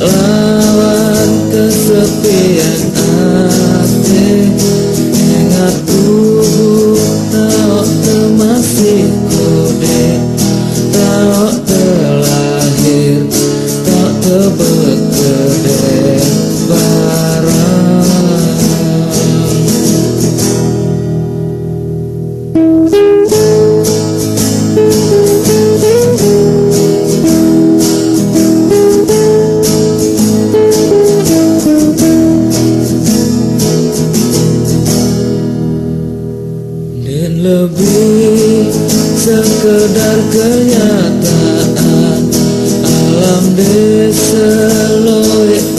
lawan kesepian hati Ingat tubuh tak termasih kudek sekedar kenyataan alam desa loyang.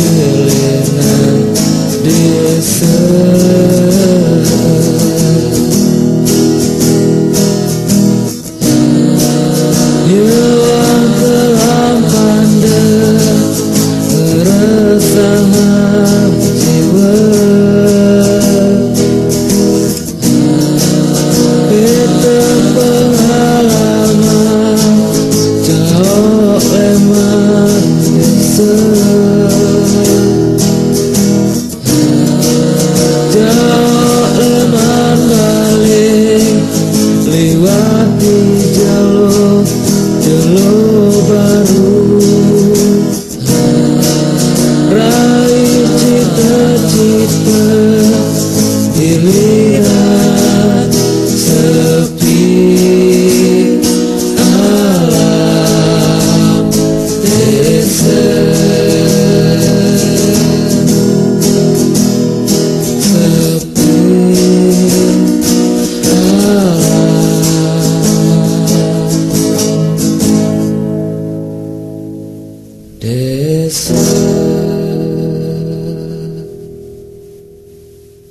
kelingan desa Hilang kelam pandai Resahan jiwa